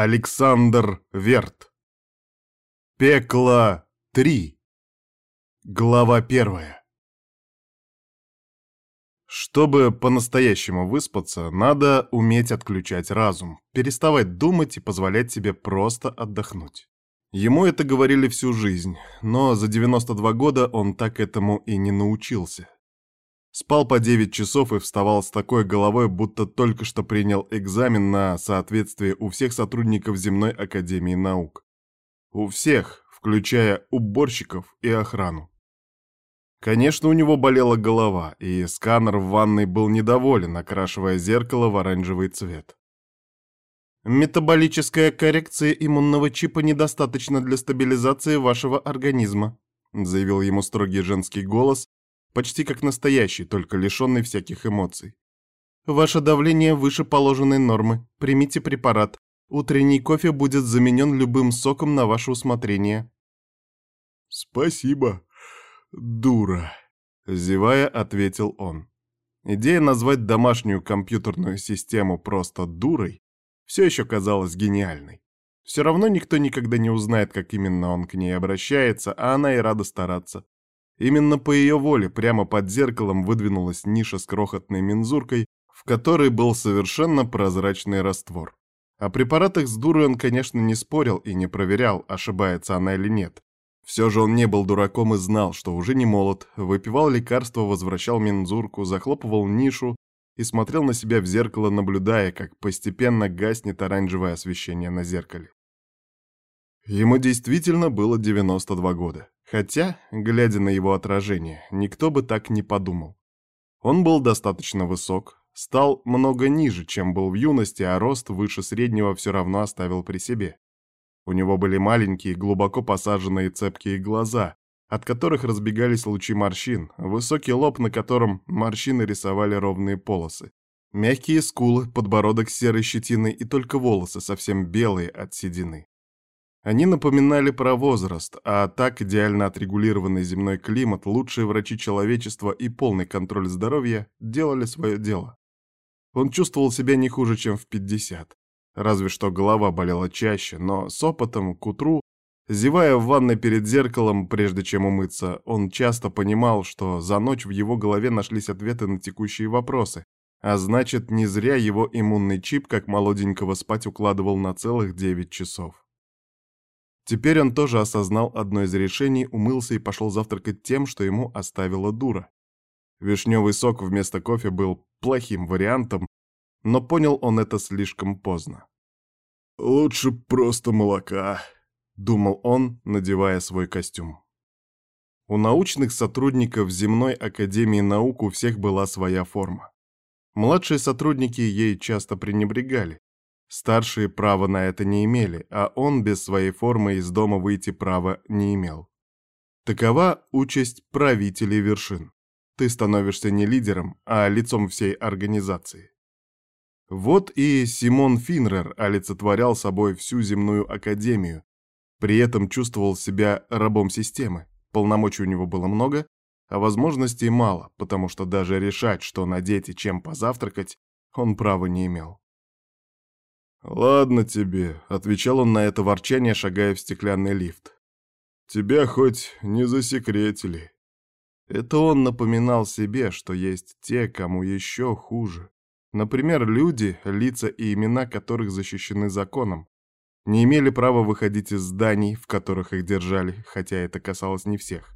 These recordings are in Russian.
Александр Верт. Пекло 3. Глава первая. Чтобы по-настоящему выспаться, надо уметь отключать разум, переставать думать и позволять себе просто отдохнуть. Ему это говорили всю жизнь, но за 92 года он так этому и не научился. Спал по 9 часов и вставал с такой головой, будто только что принял экзамен на соответствие у всех сотрудников Земной Академии Наук. У всех, включая уборщиков и охрану. Конечно, у него болела голова, и сканер в ванной был недоволен, окрашивая зеркало в оранжевый цвет. «Метаболическая коррекция иммунного чипа недостаточна для стабилизации вашего организма», заявил ему строгий женский голос, почти как настоящий, только лишенный всяких эмоций. «Ваше давление выше положенной нормы. Примите препарат. Утренний кофе будет заменен любым соком на ваше усмотрение». «Спасибо», «Дура», — зевая, ответил он. Идея назвать домашнюю компьютерную систему просто «дурой» все еще казалась гениальной. Все равно никто никогда не узнает, как именно он к ней обращается, а она и рада стараться. Именно по ее воле прямо под зеркалом выдвинулась ниша с крохотной мензуркой, в которой был совершенно прозрачный раствор. О препаратах с дурой он, конечно, не спорил и не проверял, ошибается она или нет. Все же он не был дураком и знал, что уже не молод, выпивал лекарства, возвращал мензурку, захлопывал нишу и смотрел на себя в зеркало, наблюдая, как постепенно гаснет оранжевое освещение на зеркале. Ему действительно было 92 года, хотя, глядя на его отражение, никто бы так не подумал. Он был достаточно высок, стал много ниже, чем был в юности, а рост выше среднего все равно оставил при себе. У него были маленькие, глубоко посаженные цепкие глаза, от которых разбегались лучи морщин, высокий лоб, на котором морщины рисовали ровные полосы. Мягкие скулы, подбородок с серой щетиной и только волосы совсем белые от седины. Они напоминали про возраст, а так идеально отрегулированный земной климат, лучшие врачи человечества и полный контроль здоровья делали свое дело. Он чувствовал себя не хуже, чем в 50. Разве что голова болела чаще, но с опытом к утру, зевая в ванной перед зеркалом, прежде чем умыться, он часто понимал, что за ночь в его голове нашлись ответы на текущие вопросы, а значит, не зря его иммунный чип, как молоденького, спать укладывал на целых 9 часов. Теперь он тоже осознал одно из решений, умылся и пошел завтракать тем, что ему оставила дура. Вишневый сок вместо кофе был плохим вариантом, но понял он это слишком поздно. «Лучше просто молока», — думал он, надевая свой костюм. У научных сотрудников Земной Академии Наук у всех была своя форма. Младшие сотрудники ей часто пренебрегали. Старшие права на это не имели, а он без своей формы из дома выйти права не имел. Такова участь правителей вершин. Ты становишься не лидером, а лицом всей организации. Вот и Симон Финрер олицетворял собой всю земную академию, при этом чувствовал себя рабом системы. Полномочий у него было много, а возможностей мало, потому что даже решать, что надеть и чем позавтракать, он права не имел. «Ладно тебе», — отвечал он на это ворчание, шагая в стеклянный лифт. «Тебя хоть не засекретили». Это он напоминал себе, что есть те, кому еще хуже. Например, люди, лица и имена которых защищены законом, не имели права выходить из зданий, в которых их держали, хотя это касалось не всех.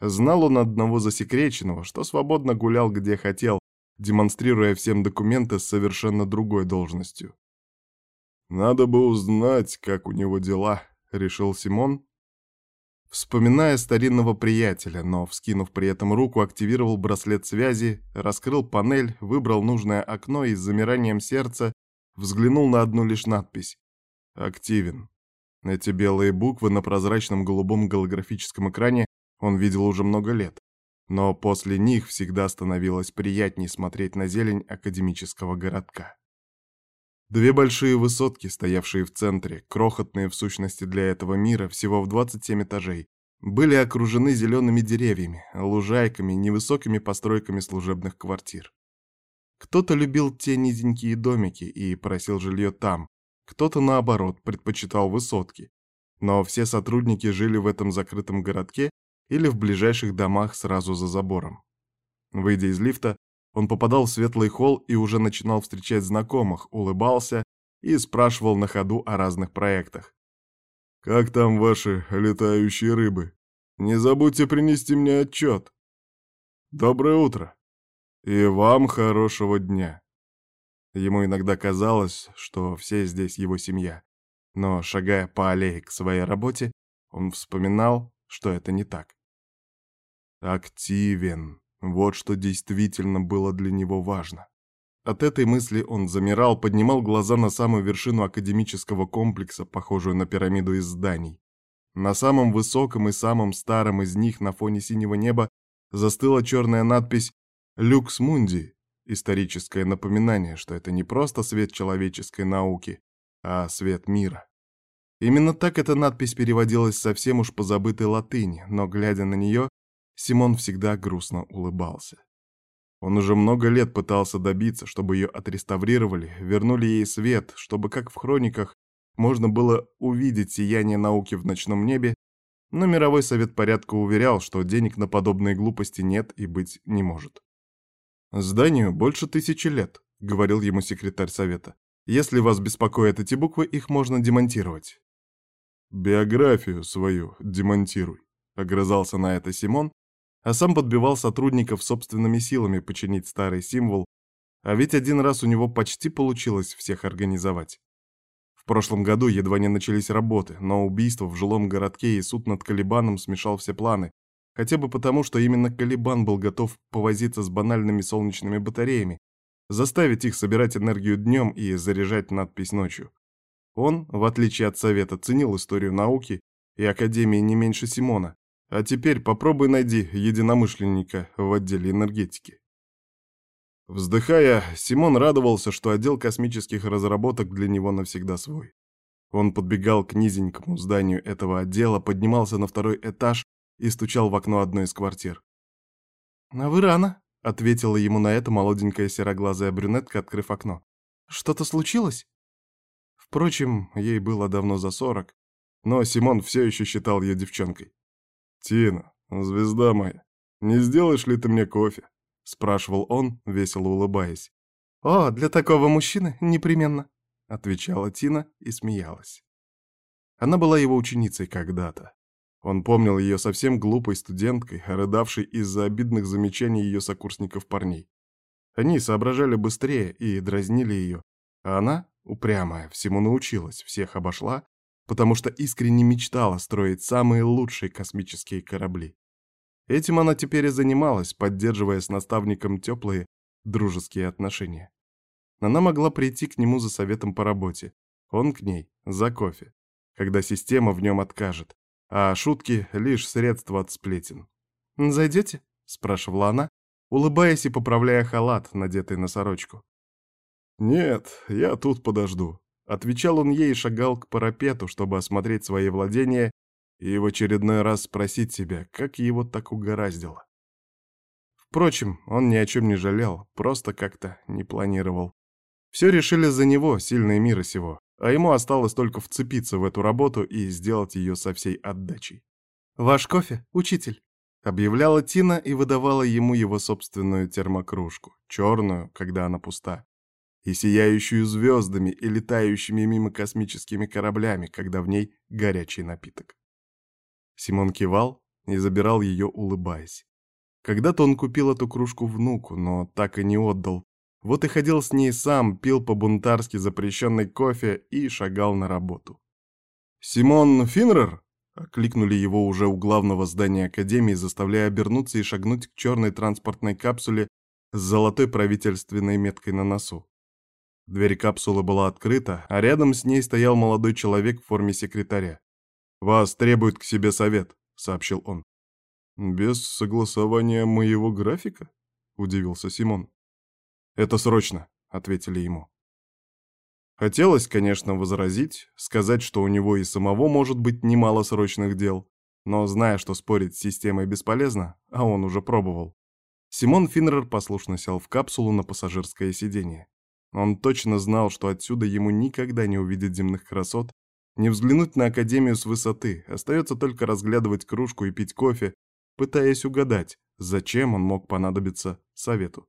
Знал он одного засекреченного, что свободно гулял где хотел, демонстрируя всем документы с совершенно другой должностью. «Надо бы узнать, как у него дела», — решил Симон, Вспоминая старинного приятеля, но, вскинув при этом руку, активировал браслет связи, раскрыл панель, выбрал нужное окно и с замиранием сердца взглянул на одну лишь надпись «Активен». Эти белые буквы на прозрачном голубом голографическом экране он видел уже много лет, но после них всегда становилось приятней смотреть на зелень академического городка. Две большие высотки, стоявшие в центре, крохотные в сущности для этого мира, всего в 27 этажей, были окружены зелеными деревьями, лужайками, невысокими постройками служебных квартир. Кто-то любил те низенькие домики и просил жилье там, Кто-то, наоборот, предпочитал высотки. Но все сотрудники жили в этом закрытом городке или в ближайших домах сразу за забором. Выйдя из лифта, он попадал в светлый холл и уже начинал встречать знакомых, улыбался и спрашивал на ходу о разных проектах. «Как там ваши летающие рыбы? Не забудьте принести мне отчет». «Доброе утро. И вам хорошего дня». Ему иногда казалось, что все здесь его семья. Но, шагая по аллее к своей работе, он вспоминал, что это не так. Активен. Вот что действительно было для него важно. От этой мысли он замирал, поднимал глаза на самую вершину академического комплекса, похожую на пирамиду из зданий. На самом высоком и самом старом из них на фоне синего неба застыла черная надпись «Люкс Мунди», Историческое напоминание, что это не просто свет человеческой науки, а свет мира. Именно так эта надпись переводилась совсем уж по забытой латыни, но, глядя на нее, Симон всегда грустно улыбался. Он уже много лет пытался добиться, чтобы ее отреставрировали, вернули ей свет, чтобы, как в хрониках, можно было увидеть сияние науки в ночном небе, но мировой совет порядка уверял, что денег на подобные глупости нет и быть не может. «Зданию больше тысячи лет», — говорил ему секретарь совета. «Если вас беспокоят эти буквы, их можно демонтировать». «Биографию свою демонтируй», — огрызался на это Симон, а сам подбивал сотрудников собственными силами починить старый символ, а ведь один раз у него почти получилось всех организовать. В прошлом году едва не начались работы, но убийство в жилом городке и суд над Калибаном смешал все планы, Хотя бы потому, что именно Калибан был готов повозиться с банальными солнечными батареями, заставить их собирать энергию днем и заряжать надпись ночью. Он, в отличие от Совета, ценил историю науки и Академии не меньше Симона, а теперь попробуй найди единомышленника в отделе энергетики. Вздыхая, Симон радовался, что отдел космических разработок для него навсегда свой. Он подбегал к низенькому зданию этого отдела, поднимался на второй этаж и стучал в окно одной из квартир. «А вы рано», — ответила ему на это молоденькая сероглазая брюнетка, открыв окно. «Что-то случилось?» Впрочем, ей было давно за сорок, но Симон все еще считал ее девчонкой. «Тина, звезда моя, не сделаешь ли ты мне кофе?» — спрашивал он, весело улыбаясь. «О, для такого мужчины непременно», — отвечала Тина и смеялась. Она была его ученицей когда-то. Он помнил ее совсем глупой студенткой, рыдавшей из-за обидных замечаний ее сокурсников парней. Они соображали быстрее и дразнили ее, а она, упрямая, всему научилась, всех обошла, потому что искренне мечтала строить самые лучшие космические корабли. Этим она теперь и занималась, поддерживая с наставником теплые, дружеские отношения. Она могла прийти к нему за советом по работе, он к ней за кофе, когда система в нем откажет, а шутки — лишь средство от сплетен. «Зайдете?» — спрашивала она, улыбаясь и поправляя халат, надетый на сорочку. «Нет, я тут подожду», — отвечал он ей и шагал к парапету, чтобы осмотреть свои владения и в очередной раз спросить себя, как его так угораздило. Впрочем, он ни о чем не жалел, просто как-то не планировал. Все решили за него, сильные мира сего а ему осталось только вцепиться в эту работу и сделать ее со всей отдачей. «Ваш кофе, учитель», — объявляла Тина и выдавала ему его собственную термокружку, черную, когда она пуста, и сияющую звездами и летающими мимо космическими кораблями, когда в ней горячий напиток. Симон кивал и забирал ее, улыбаясь. Когда-то он купил эту кружку внуку, но так и не отдал, вот и ходил с ней сам, пил по-бунтарски запрещенный кофе и шагал на работу. «Симон Финнерер?» — окликнули его уже у главного здания Академии, заставляя обернуться и шагнуть к черной транспортной капсуле с золотой правительственной меткой на носу. Дверь капсулы была открыта, а рядом с ней стоял молодой человек в форме секретаря. «Вас требует к себе совет», — сообщил он. «Без согласования моего графика?» — удивился Симон. «Это срочно», — ответили ему. Хотелось, конечно, возразить, сказать, что у него и самого может быть немало срочных дел, но зная, что спорить с системой бесполезно, а он уже пробовал, Симон Финнер послушно сел в капсулу на пассажирское сиденье. Он точно знал, что отсюда ему никогда не увидеть земных красот, не взглянуть на Академию с высоты, остается только разглядывать кружку и пить кофе, пытаясь угадать, зачем он мог понадобиться совету.